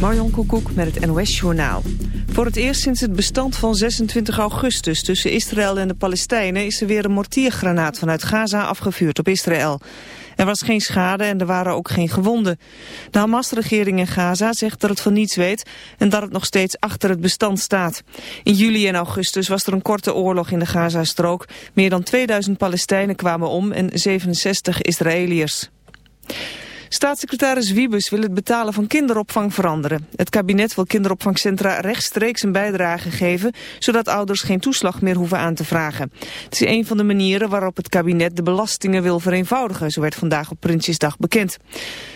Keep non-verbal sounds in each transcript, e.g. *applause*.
Marion Koekoek met het NOS Journaal. Voor het eerst sinds het bestand van 26 augustus tussen Israël en de Palestijnen... is er weer een mortiergranaat vanuit Gaza afgevuurd op Israël. Er was geen schade en er waren ook geen gewonden. De Hamas-regering in Gaza zegt dat het van niets weet... en dat het nog steeds achter het bestand staat. In juli en augustus was er een korte oorlog in de Gazastrook. Meer dan 2000 Palestijnen kwamen om en 67 Israëliërs. Staatssecretaris Wiebes wil het betalen van kinderopvang veranderen. Het kabinet wil kinderopvangcentra rechtstreeks een bijdrage geven... zodat ouders geen toeslag meer hoeven aan te vragen. Het is een van de manieren waarop het kabinet de belastingen wil vereenvoudigen... zo werd vandaag op Prinsjesdag bekend.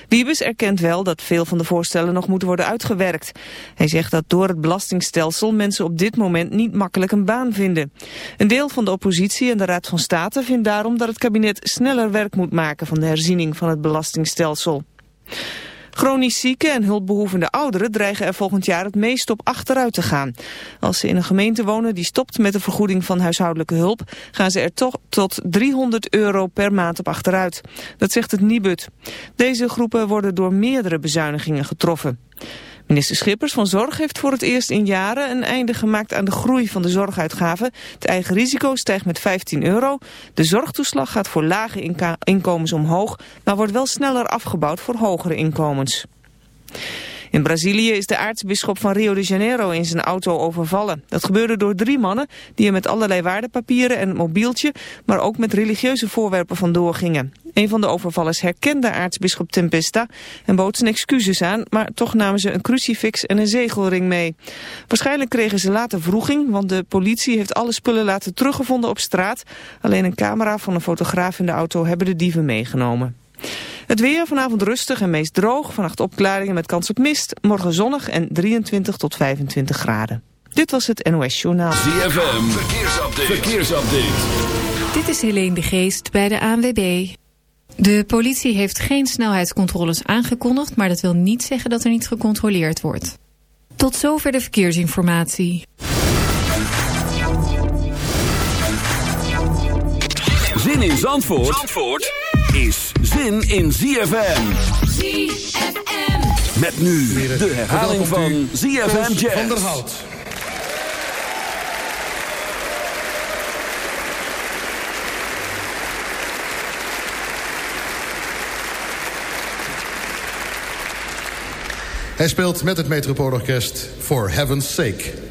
Wiebes erkent wel dat veel van de voorstellen nog moeten worden uitgewerkt. Hij zegt dat door het belastingstelsel mensen op dit moment niet makkelijk een baan vinden. Een deel van de oppositie en de Raad van State vindt daarom dat het kabinet sneller werk moet maken van de herziening van het belastingstelsel. Chronisch zieke en hulpbehoevende ouderen dreigen er volgend jaar het meest op achteruit te gaan. Als ze in een gemeente wonen die stopt met de vergoeding van huishoudelijke hulp, gaan ze er toch tot 300 euro per maand op achteruit. Dat zegt het Nibud. Deze groepen worden door meerdere bezuinigingen getroffen. Minister Schippers van Zorg heeft voor het eerst in jaren een einde gemaakt aan de groei van de zorguitgaven. Het eigen risico stijgt met 15 euro. De zorgtoeslag gaat voor lage inkomens omhoog, maar wordt wel sneller afgebouwd voor hogere inkomens. In Brazilië is de aartsbisschop van Rio de Janeiro in zijn auto overvallen. Dat gebeurde door drie mannen die er met allerlei waardepapieren en een mobieltje, maar ook met religieuze voorwerpen vandoor gingen. Een van de overvallers herkende aartsbisschop Tempesta en bood zijn excuses aan, maar toch namen ze een crucifix en een zegelring mee. Waarschijnlijk kregen ze later vroeging, want de politie heeft alle spullen laten teruggevonden op straat. Alleen een camera van een fotograaf in de auto hebben de dieven meegenomen. Het weer vanavond rustig en meest droog. Vannacht opklaringen met kans op mist. Morgen zonnig en 23 tot 25 graden. Dit was het NOS Journaal. ZFM, verkeersupdate. verkeersupdate. Dit is Helene de Geest bij de ANWB. De politie heeft geen snelheidscontroles aangekondigd... maar dat wil niet zeggen dat er niet gecontroleerd wordt. Tot zover de verkeersinformatie. Zin in Zandvoort, Zandvoort? Is zin in ZFM. ZFM. Met nu de herhaling van ZFM Jazz. Van der Hout. Hij speelt met het Metropoolorkest For Heaven's Sake.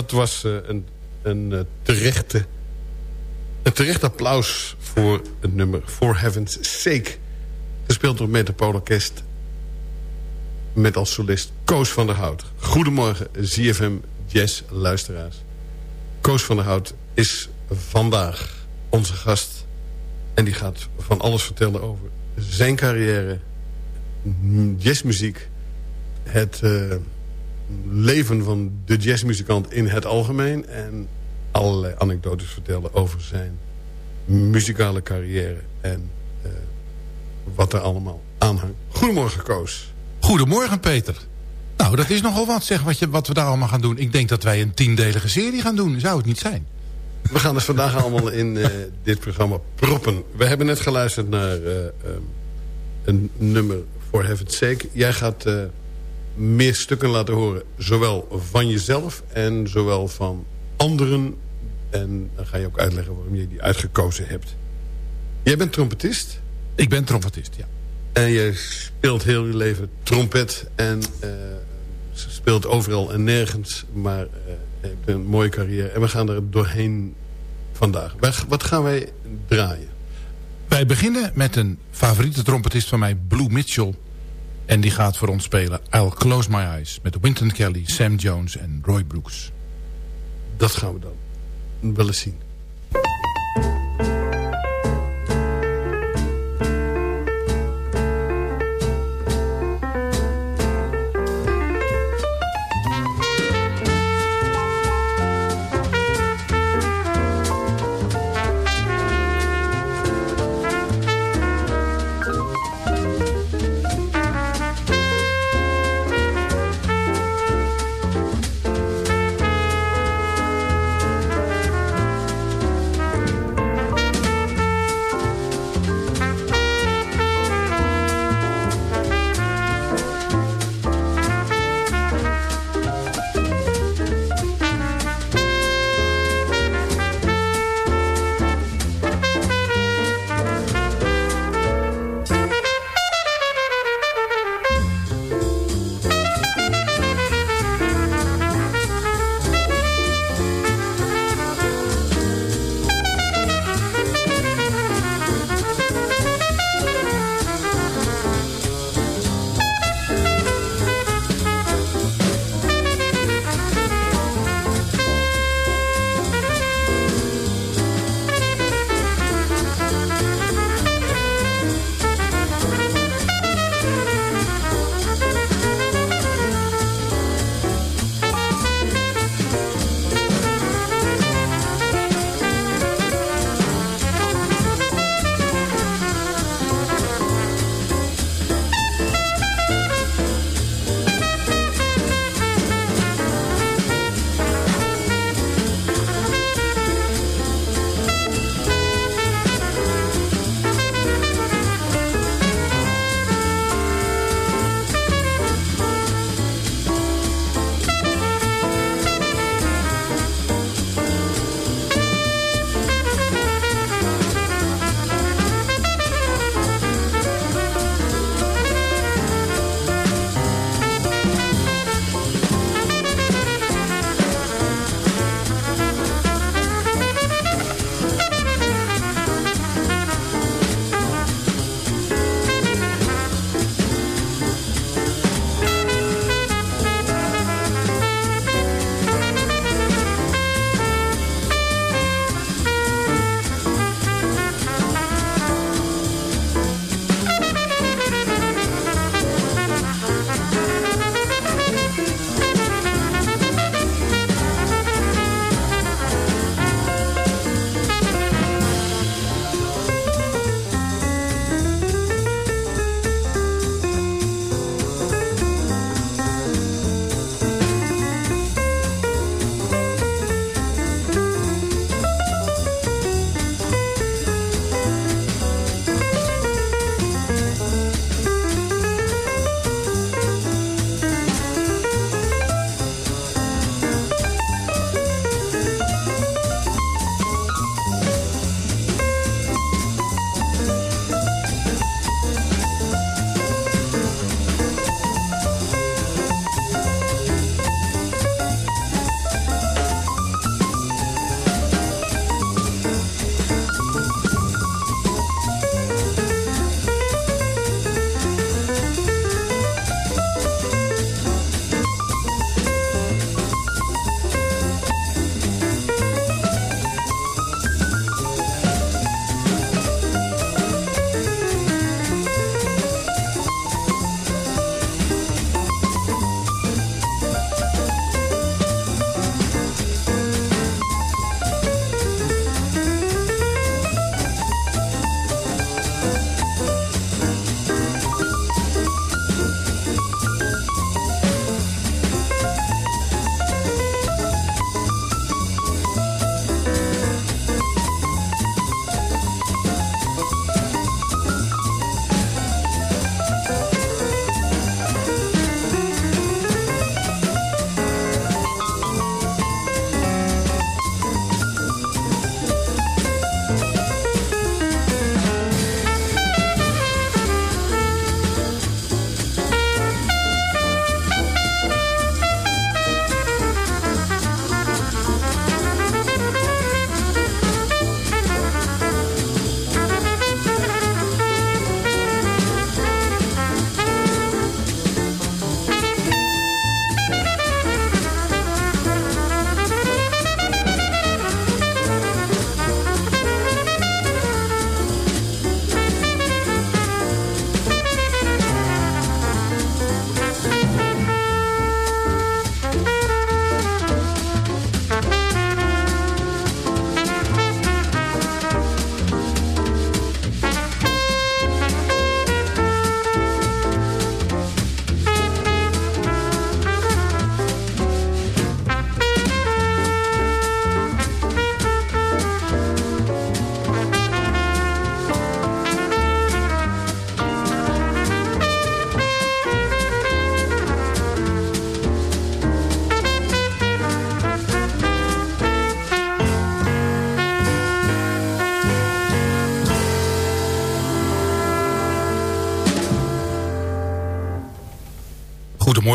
Dat was uh, een, een, uh, terechte, een terecht applaus voor het nummer For Heaven's Sake. Gespeeld door Metropoolorkest met als solist Koos van der Hout. Goedemorgen ZFM Jazz luisteraars. Koos van der Hout is vandaag onze gast. En die gaat van alles vertellen over zijn carrière, jazzmuziek... het uh, leven van de jazzmuzikant in het algemeen... en allerlei anekdotes vertellen over zijn muzikale carrière... en uh, wat er allemaal aanhangt. Goedemorgen, Koos. Goedemorgen, Peter. Nou, dat is nogal wat, zeg, wat, je, wat we daar allemaal gaan doen. Ik denk dat wij een tiendelige serie gaan doen. Zou het niet zijn? We gaan dus vandaag allemaal in uh, dit programma proppen. We hebben net geluisterd naar uh, een nummer voor Heaven's Sake. Jij gaat meer stukken laten horen. Zowel van jezelf en zowel van anderen. En dan ga je ook uitleggen waarom je die uitgekozen hebt. Jij bent trompetist? Ik ben trompetist, ja. En je speelt heel je leven trompet. En uh, speelt overal en nergens. Maar uh, je hebt een mooie carrière. En we gaan er doorheen vandaag. Wat gaan wij draaien? Wij beginnen met een favoriete trompetist van mij, Blue Mitchell. En die gaat voor ons spelen I'll Close My Eyes. Met Wynton Kelly, Sam Jones en Roy Brooks. Dat gaan we dan wel eens zien.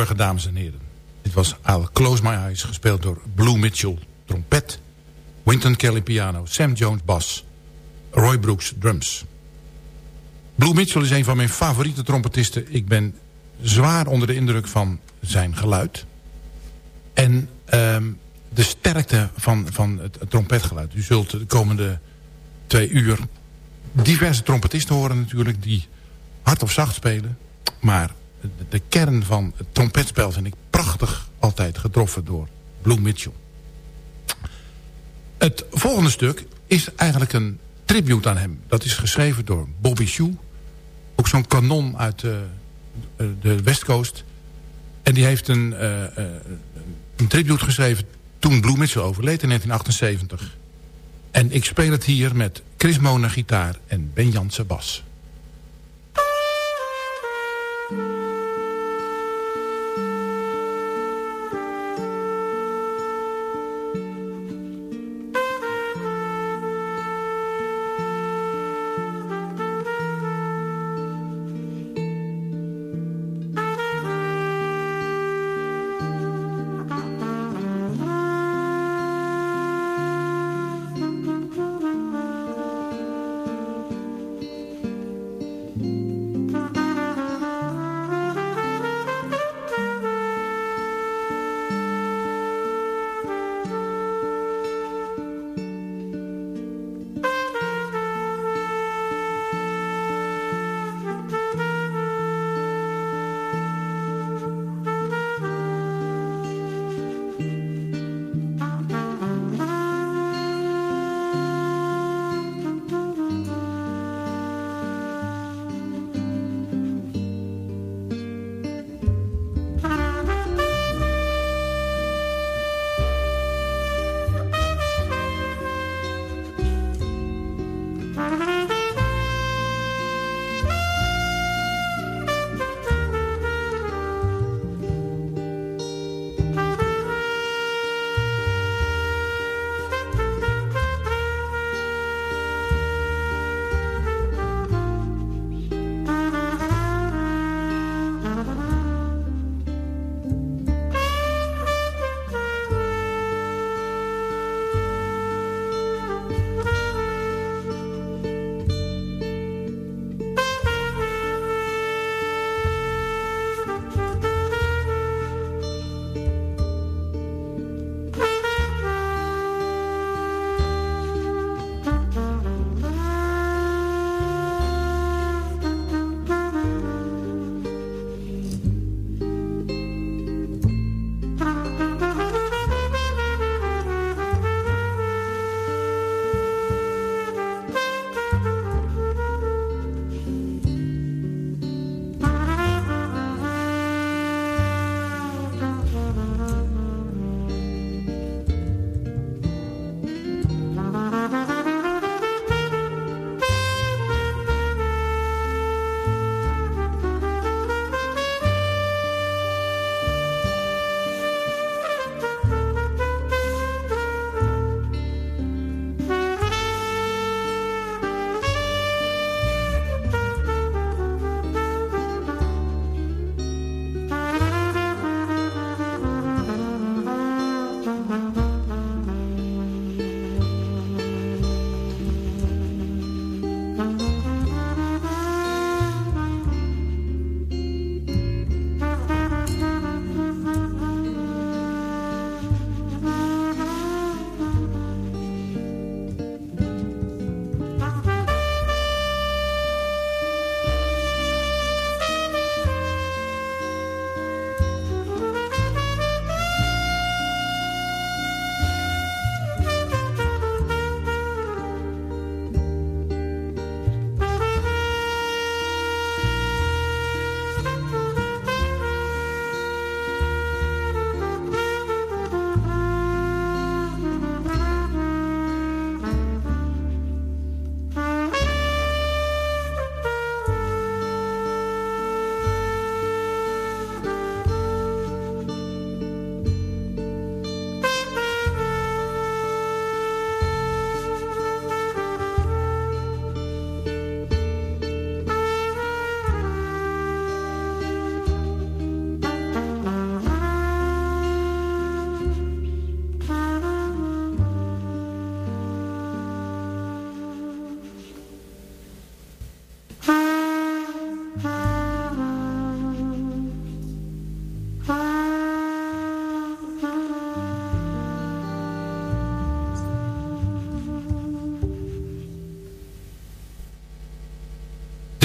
Goedemorgen dames en heren. Dit was I'll Close My Eyes, gespeeld door Blue Mitchell, trompet. Winton Kelly piano, Sam Jones bas, Roy Brooks drums. Blue Mitchell is een van mijn favoriete trompetisten. Ik ben zwaar onder de indruk van zijn geluid. En ehm, de sterkte van, van het, het, trompetgeluid. U zult de komende twee uur diverse trompetisten horen natuurlijk... die hard of zacht spelen. Maar de kern van het trompetspel vind ik prachtig altijd getroffen door Blue Mitchell. Het volgende stuk is eigenlijk een tribute aan hem. Dat is geschreven door Bobby Shoe. Ook zo'n kanon uit de, de West Coast. En die heeft een, uh, een tribute geschreven toen Blue Mitchell overleed in 1978. En ik speel het hier met Chris Mona gitaar en Ben Jansen bas.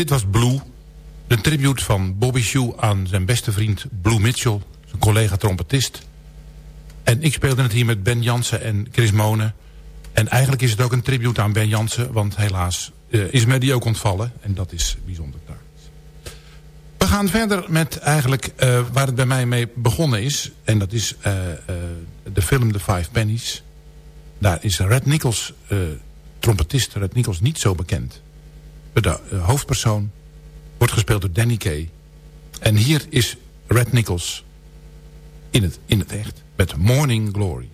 Dit was Blue. De tribute van Bobby Shoe aan zijn beste vriend Blue Mitchell. Zijn collega trompetist. En ik speelde het hier met Ben Jansen en Chris Monen. En eigenlijk is het ook een tribute aan Ben Jansen. Want helaas uh, is mij die ook ontvallen. En dat is bijzonder daar. We gaan verder met eigenlijk uh, waar het bij mij mee begonnen is. En dat is uh, de film The Five Pennies. Daar is Red Nichols, trompetist Red Nichols, niet zo bekend. De hoofdpersoon wordt gespeeld door Danny Kay. En hier is Red Nichols in het, in het echt met Morning Glory.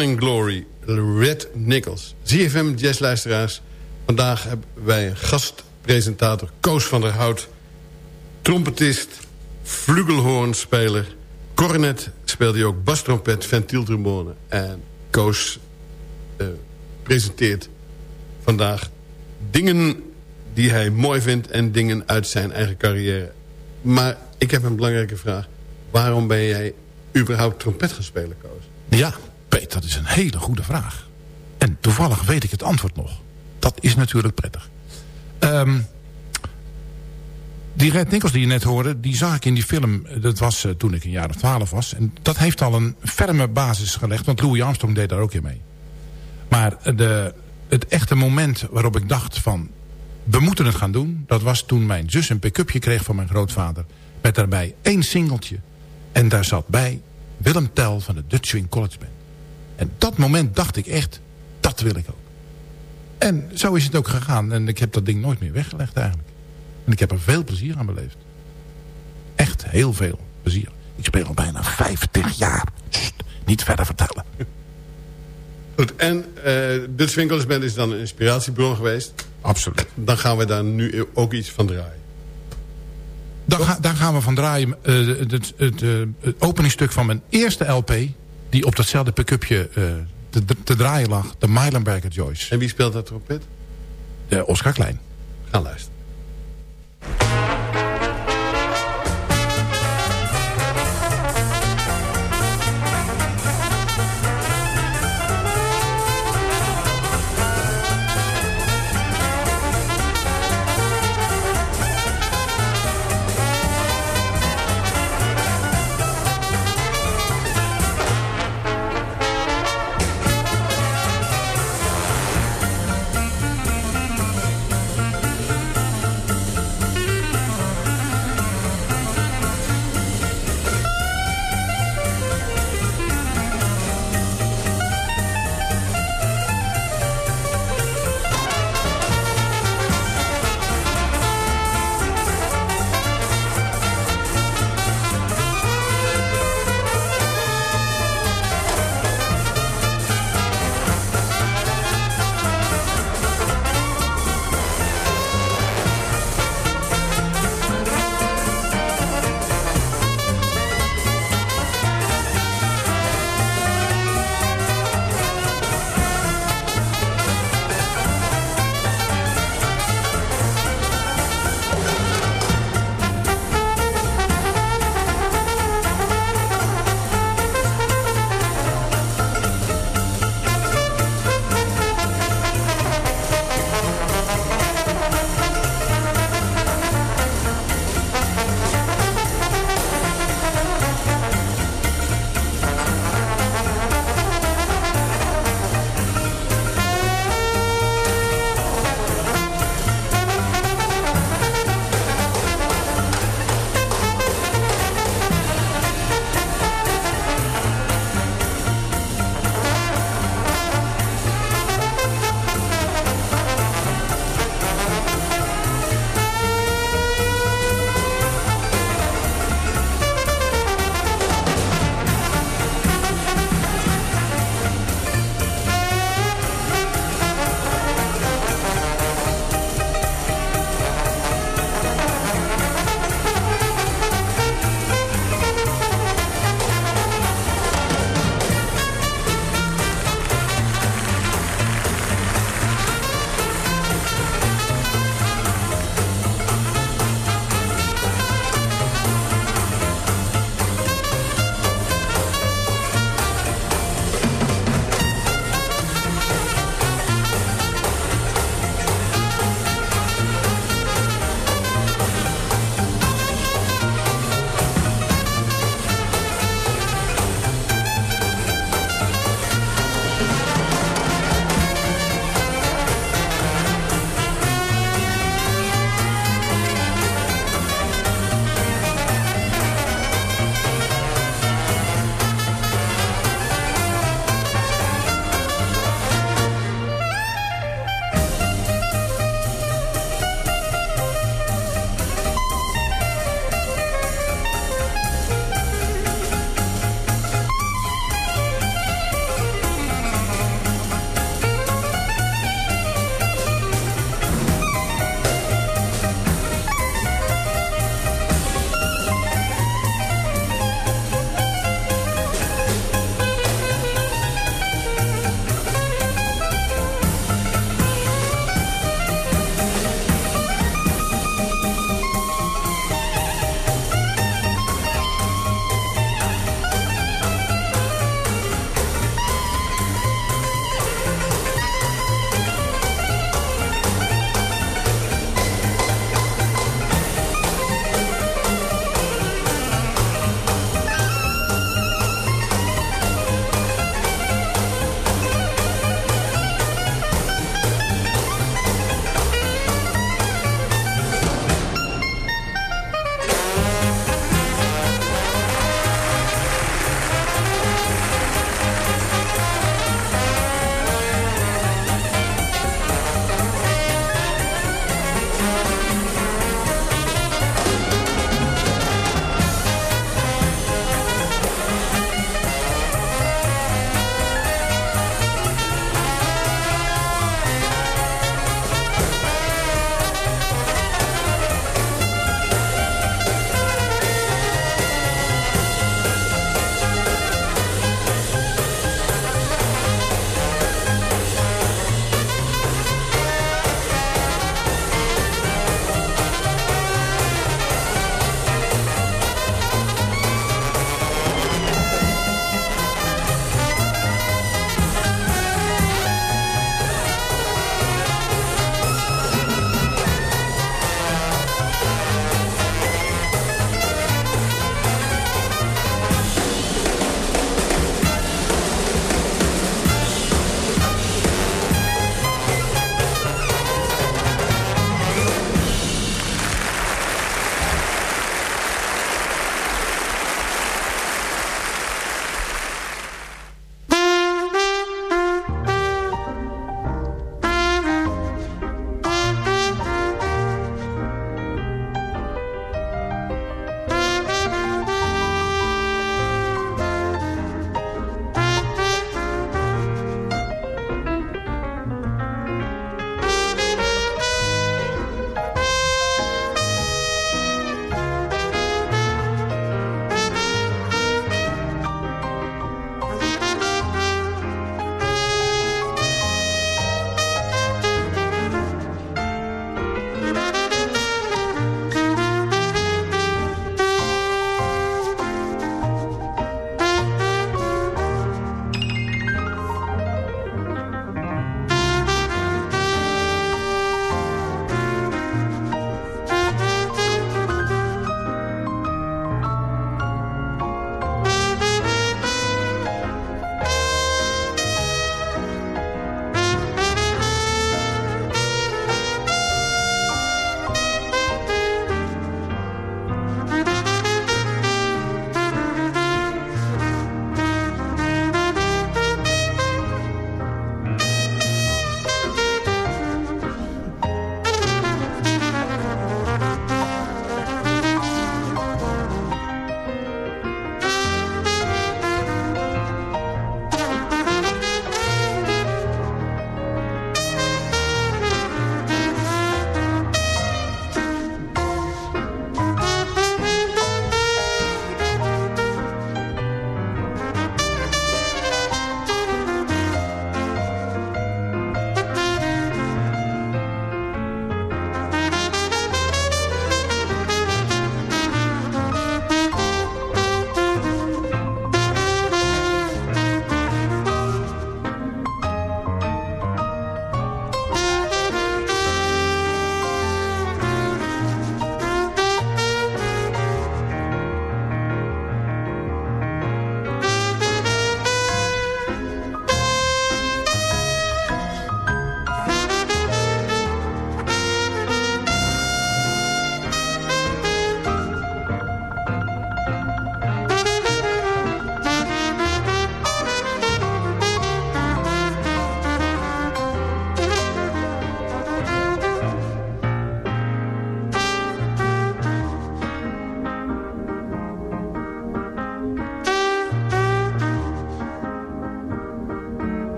Morning Glory, Red Nichols. ZFM jazzluisteraars. Vandaag hebben wij een gastpresentator Koos van der Hout. Trompetist, flugelhoornspeler. Cornet speelde hij ook bastrompet, ventieltrombone. En Koos uh, presenteert vandaag dingen die hij mooi vindt... en dingen uit zijn eigen carrière. Maar ik heb een belangrijke vraag. Waarom ben jij überhaupt trompet gaan spelen, Koos? Ja, Peet, dat is een hele goede vraag. En toevallig weet ik het antwoord nog. Dat is natuurlijk prettig. Um, die Red Nichols die je net hoorde, die zag ik in die film... dat was uh, toen ik een jaar of twaalf was. En dat heeft al een ferme basis gelegd, want Louis Armstrong deed daar ook in mee. Maar de, het echte moment waarop ik dacht van... we moeten het gaan doen... dat was toen mijn zus een pick-upje kreeg van mijn grootvader... met daarbij één singeltje. En daar zat bij Willem Tel van de Dutch Swing College Band. En dat moment dacht ik echt, dat wil ik ook. En zo is het ook gegaan. En ik heb dat ding nooit meer weggelegd eigenlijk. En ik heb er veel plezier aan beleefd. Echt heel veel plezier. Ik speel al bijna 50 jaar. niet verder vertellen. Goed, en uh, de Band is dan een inspiratiebron geweest. Absoluut. Dan gaan we daar nu ook iets van draaien. Daar, daar gaan we van draaien. Uh, het, het, uh, het, openingstuk van mijn eerste LP... die op datzelfde pick-upje te, te, draaien lag. De Meilenberger Joyce. En wie speelt dat trompet? De Oscar Klein. Gaan luisteren.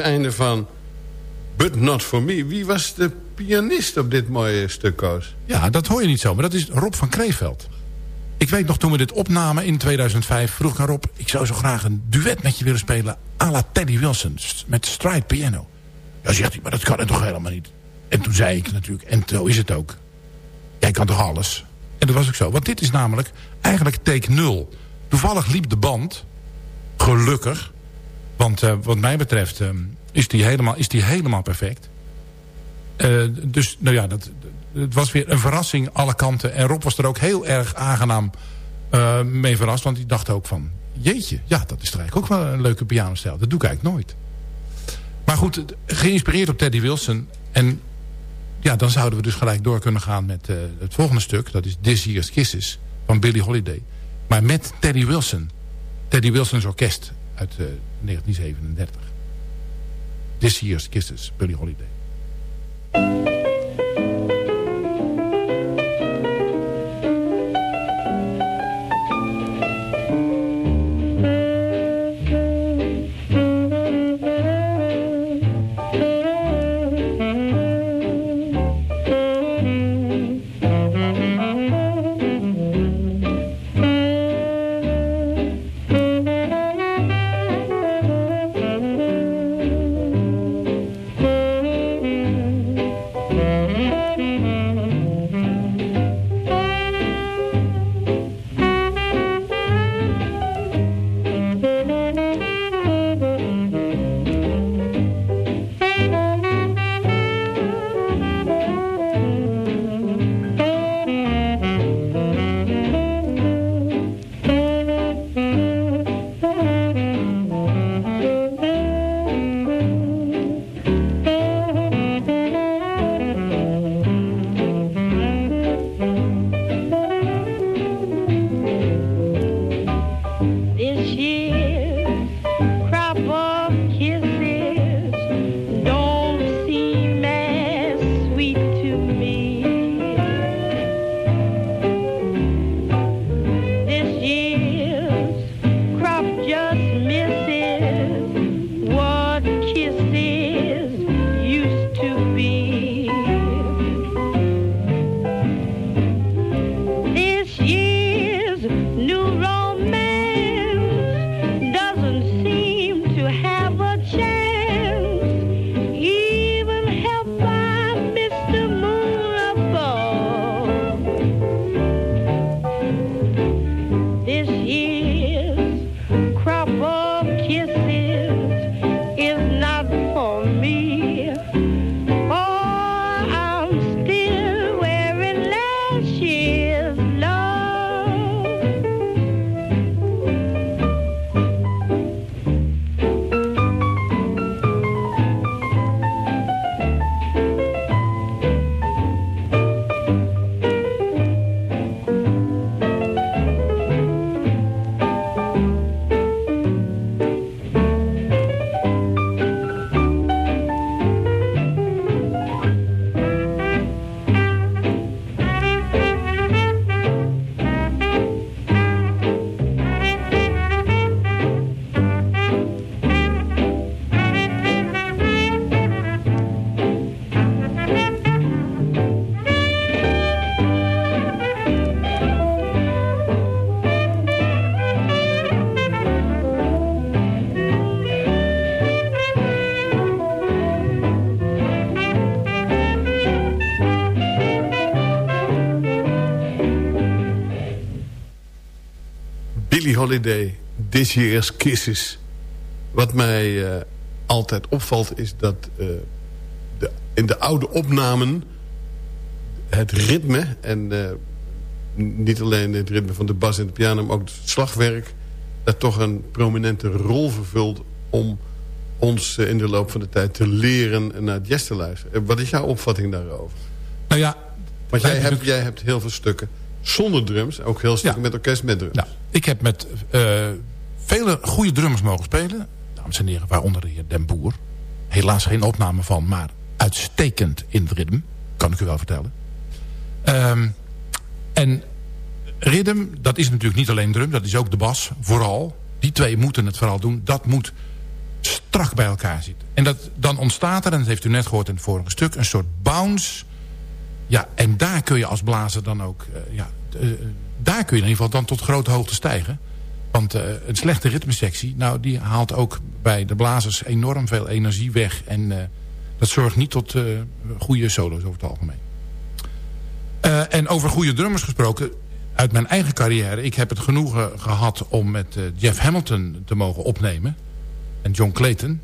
Einde van But Not For Me. Wie was de pianist op dit mooie stuk, Koos? Ja, dat hoor je niet zo, maar dat is Rob van Kreeveld. Ik weet nog, toen we dit opnamen in 2005, vroeg ik Rob... ik zou zo graag een duet met je willen spelen... à la Teddy Wilson, met stride piano. Ja, zegt hij, maar dat kan het toch helemaal niet. En toen zei ik natuurlijk, en zo is het ook. Jij kan toch alles? En dat was ook zo. Want dit is namelijk eigenlijk take 0. Toevallig liep de band, gelukkig... want uh, wat mij betreft uh, is, die helemaal, is die helemaal perfect. Uh, dus nou ja, dat, het was weer een verrassing alle kanten. En Rob was er ook heel erg aangenaam uh, mee verrast. Want hij dacht ook van... Jeetje, ja, dat is eigenlijk ook wel een leuke pianostijl. Dat doe ik eigenlijk nooit. Maar goed, geïnspireerd op Teddy Wilson. En ja, dan zouden we dus gelijk door kunnen gaan met het volgende stuk. Dat is This Year's Kisses van Billie Holiday. Maar met Teddy Wilson. Teddy Wilson's orkest uit uh, 1937. This Year's Kisses, Billie Holiday. Holiday, This Year's Kisses. Wat mij uh, altijd opvalt is dat uh, de, in de oude opnamen... het ritme en uh, niet alleen het ritme van de bas en de piano... maar ook het slagwerk... dat toch een prominente rol vervult... om ons in de loop van de tijd te leren naar jazz te luisteren. Wat is jouw opvatting daarover? Nou ja... Want jij hebt, jij hebt heel veel stukken zonder drums. Ook heel stukken met orkest met drums. Ja, ik heb met uh, vele goede drummers mogen spelen. Dames en heren, waaronder de heer Den Boer. Helaas geen opname van, maar uitstekend in het ritme. Kan ik u wel vertellen. Um, en ritme, dat is natuurlijk niet alleen drum. Dat is ook de bas, vooral. Die twee moeten het vooral doen. Dat moet strak bij elkaar zit. En dat, dan ontstaat er, en dat heeft u net gehoord in het vorige stuk... een soort bounce. Ja, en daar kun je als blazer dan ook... Uh, ja, uh, daar kun je in ieder geval dan tot grote hoogte stijgen. Want uh, een slechte ritmesectie... nou, die haalt ook bij de blazers enorm veel energie weg. En dat zorgt niet tot goede solo's over het algemeen. en over goede drummers gesproken uit mijn eigen carrière... ik heb het genoegen gehad om met Jeff Hamilton te mogen opnemen en John Clayton.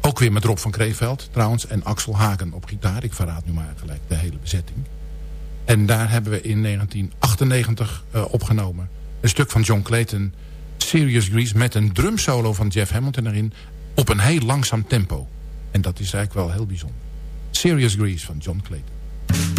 Ook weer met Rob van Kreeveld trouwens. En Axel Hagen op gitaar. Ik verraad nu maar gelijk de hele bezetting. En daar hebben we in 1998 uh, eh, opgenomen. Een stuk van John Clayton. Serious Grease met een drumsolo van Jeff Hamilton erin. Op een heel langzaam tempo. En dat is eigenlijk wel heel bijzonder. Serious Grease van John Clayton.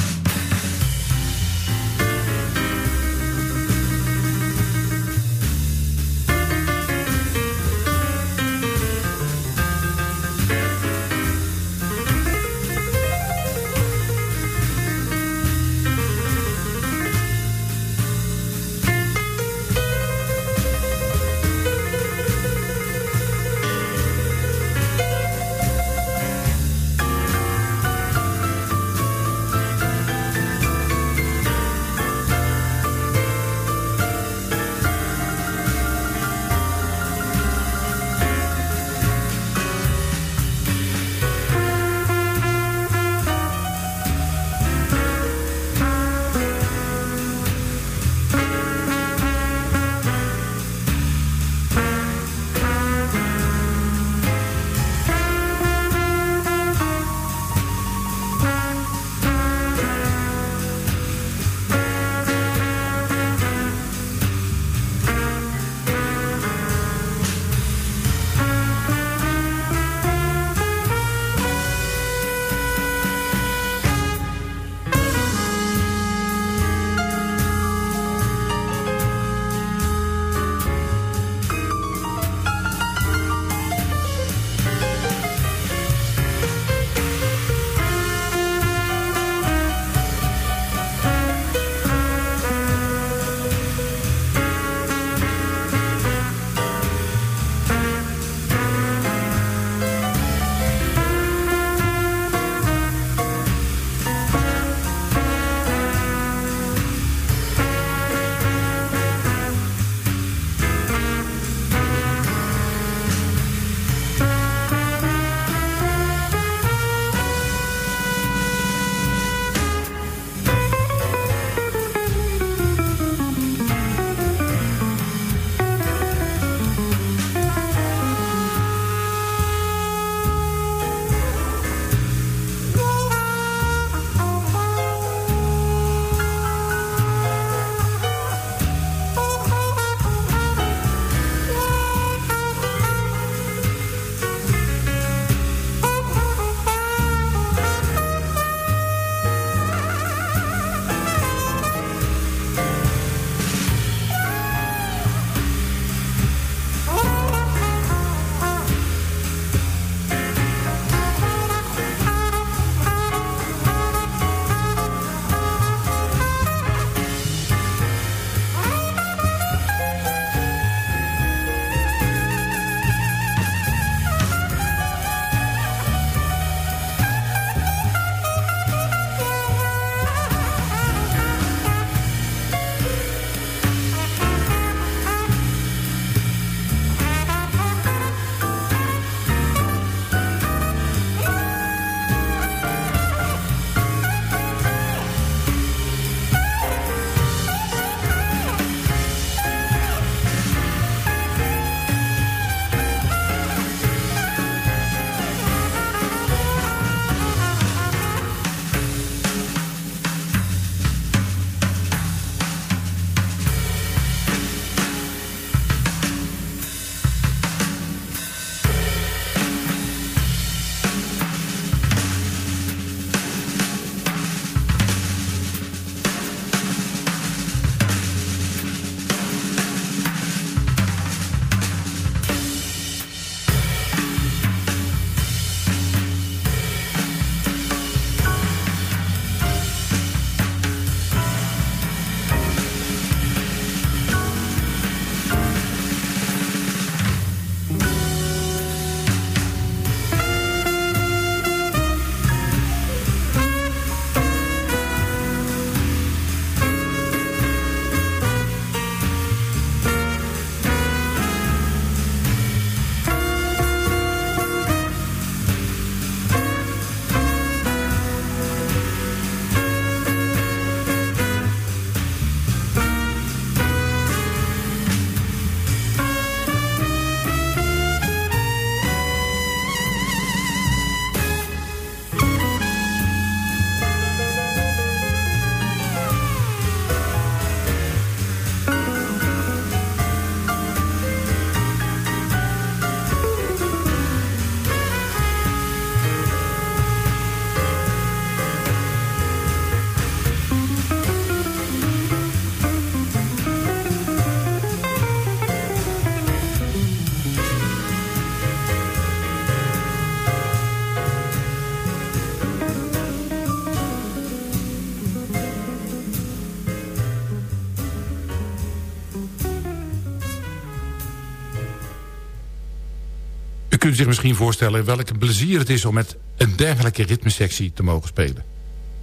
Kunt zich misschien voorstellen welke plezier het is... om met een dergelijke ritmesectie te mogen spelen.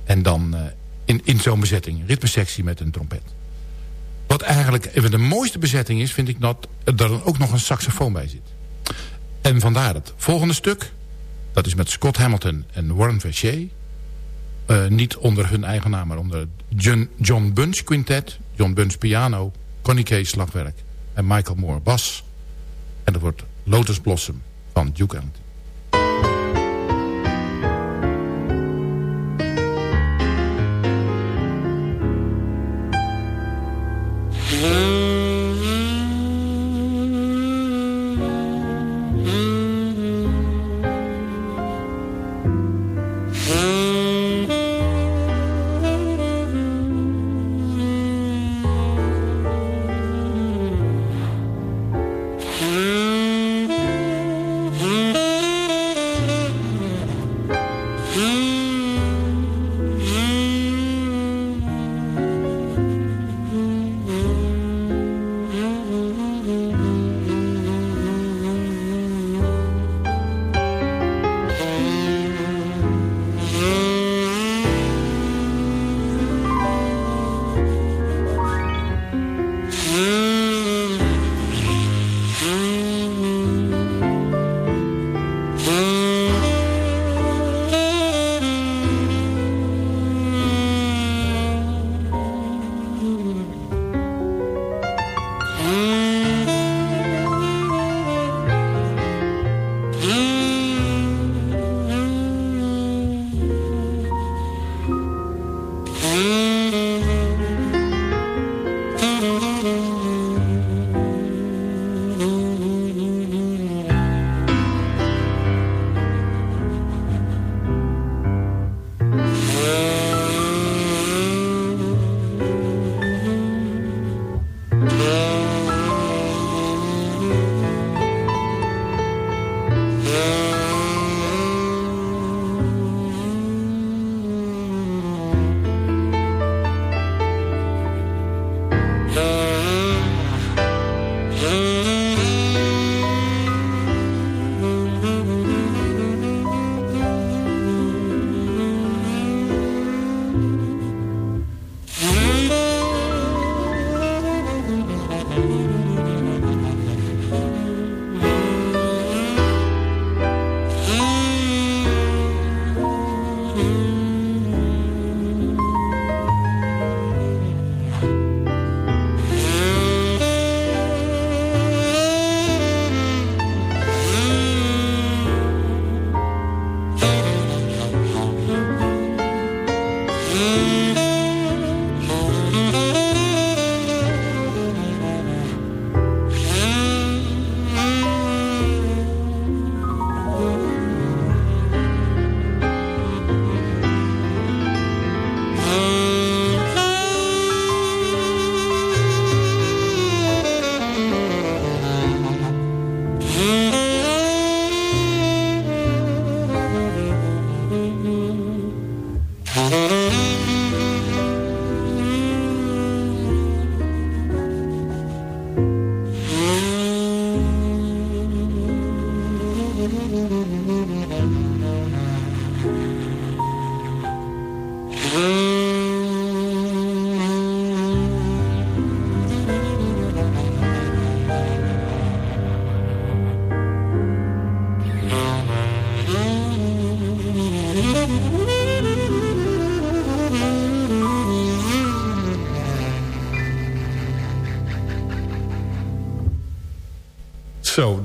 En dan uh, in, in zo'n bezetting. Ritmesectie met een trompet. Wat eigenlijk even de mooiste bezetting is... vind ik dat er dan ook nog een saxofoon bij zit. En vandaar het volgende stuk. Dat is met Scott Hamilton en Warren Verchier. Uh, niet onder hun eigen naam, maar onder John, John Bunch Quintet. John Bunch piano, Connie Kay slagwerk en Michael Moore bas. En dat wordt Lotus Blossom van Duke Ellington. Hmm. Zo,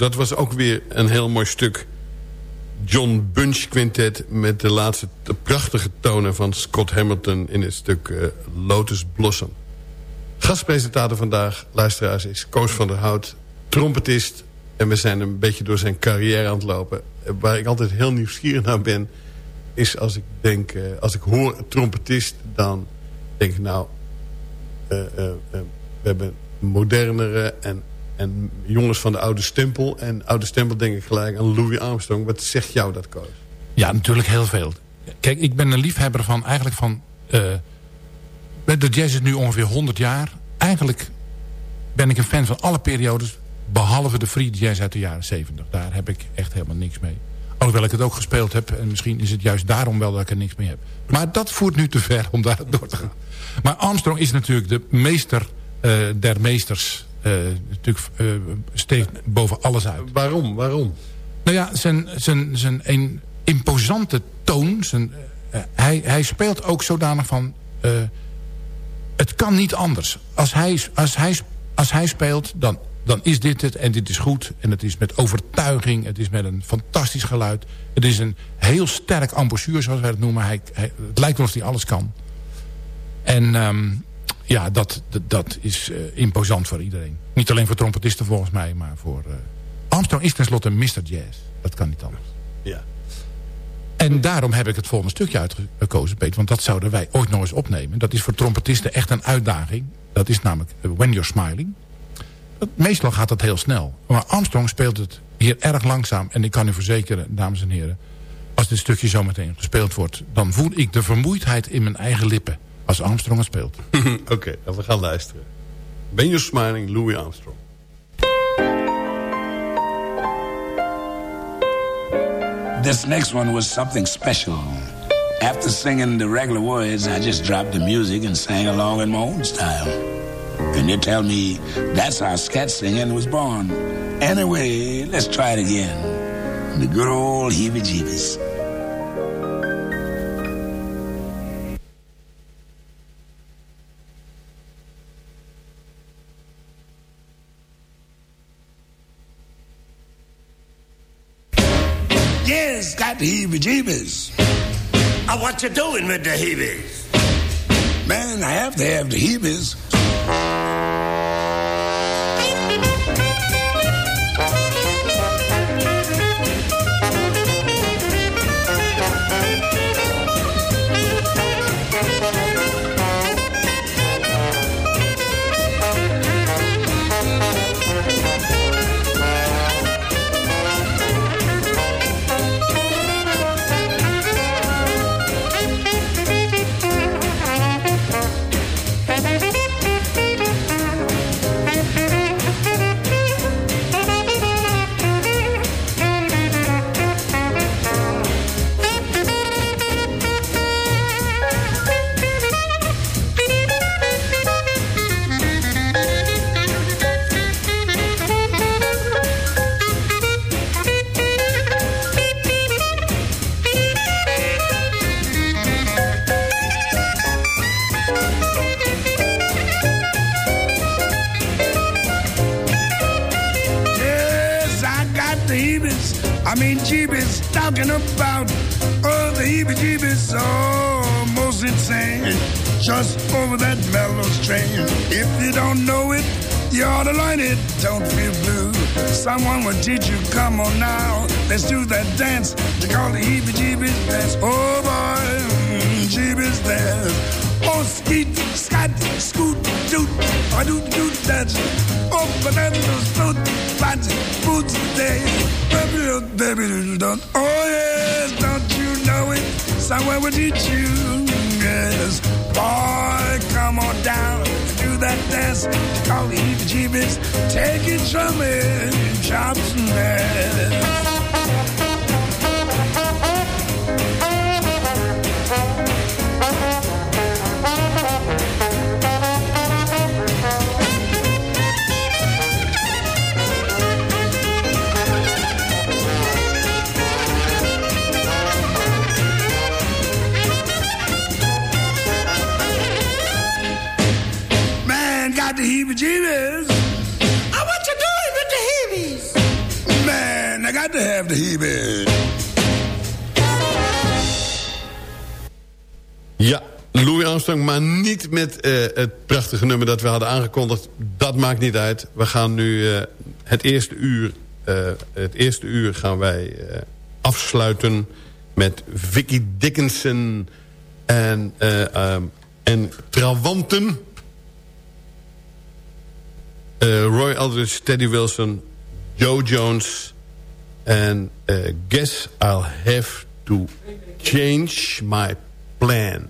dat was ook weer een heel mooi stuk. John Bunch Quintet met de laatste de prachtige tonen van Scott Hamilton... in het stuk uh, Lotus Blossom. Gastpresentator vandaag, luisteraars, is Koos van der Hout, trompetist... en we zijn een beetje door zijn carrière aan het lopen. Waar ik altijd heel nieuwsgierig naar ben... is als ik denk, uh, als ik hoor trompetist... dan denk ik nou... We hebben modernere en en jongens van de oude stempel. En oude stempel denk ik gelijk aan Louis Armstrong. Wat zegt jou dat, Koos? Ja, natuurlijk heel veel. Kijk, ik ben een liefhebber van eigenlijk van... Uh, de jazz is nu ongeveer 100 jaar. Eigenlijk ben ik een fan van alle periodes. Behalve de free jazz uit de jaren 70. Daar heb ik echt helemaal niks mee. Alhoewel ik het ook gespeeld heb. En misschien is het juist daarom wel dat ik er niks mee heb. Maar dat voert nu te ver om daar door te gaan. Maar Armstrong is natuurlijk de meester uh, der meesters. Uh, natuurlijk uh, steekt boven alles uit. Waarom? Waarom? Nou ja, zijn, zijn, zijn een imposante toon. Zijn, hij, hij speelt ook zodanig van... het kan niet anders. Als hij, als hij, als hij speelt, dan dan is dit het en dit is goed. En het is met overtuiging, het is met een fantastisch geluid. Het is een heel sterk embouchure, zoals wij het noemen. Hij, hij, het lijkt wel of hij alles kan. En um, ja, dat, dat, dat is uh, imposant voor iedereen. Niet alleen voor trompetisten volgens mij, maar voor... Uh... Armstrong is tenslotte Mr. Jazz. Dat kan niet anders. Ja. En daarom heb ik het volgende stukje uitgekozen, Peter. Want dat zouden wij ooit nog eens opnemen. Dat is voor trompetisten echt een uitdaging. Dat is namelijk uh, When You're Smiling. Meestal gaat dat heel snel. Maar Armstrong speelt het hier erg langzaam. En ik kan u verzekeren, dames en heren... als dit stukje zometeen gespeeld wordt... dan voel ik de vermoeidheid in mijn eigen lippen... als Armstrong het speelt. *laughs* Oké, okay, we gaan luisteren. Ben je smiling, Louis Armstrong. This next one was something special. After singing the regular words, I just dropped the music and sang along in my own style. And you tell me that's how scat singing was born. Anyway, let's try it again. The good old heebie-jeebies. Got the heebie-jeebies. Uh, what you doing with the heebies? Man, I have to have the heebies. Call the heebie jeebies best. Oh boy, jeebies best. Oh skeet, scat, scoot, doot, a doot, doot, dance. Oh banana fruit, bats, boots, day. Baby, oh, baby, don't. Oh yes, don't you know it? Someone will teach you. Yes, boy, come on down do that dance. Call the heebie jeebies. Take it from me, chops, man. Heebie-jeebies. Oh, what you doing with the heebies? Man, I got to have the heebies. Ja, Louis Armstrong, maar niet met uh, het prachtige nummer dat we hadden aangekondigd. Dat maakt niet uit. We gaan nu uh, het eerste uur, uh, het eerste uur gaan wij afsluiten met Vicky Dickinson en, um, en Trawanten. Uh, Roy Aldridge, Teddy Wilson, Joe Jones. And uh, guess I'll have to change my plan.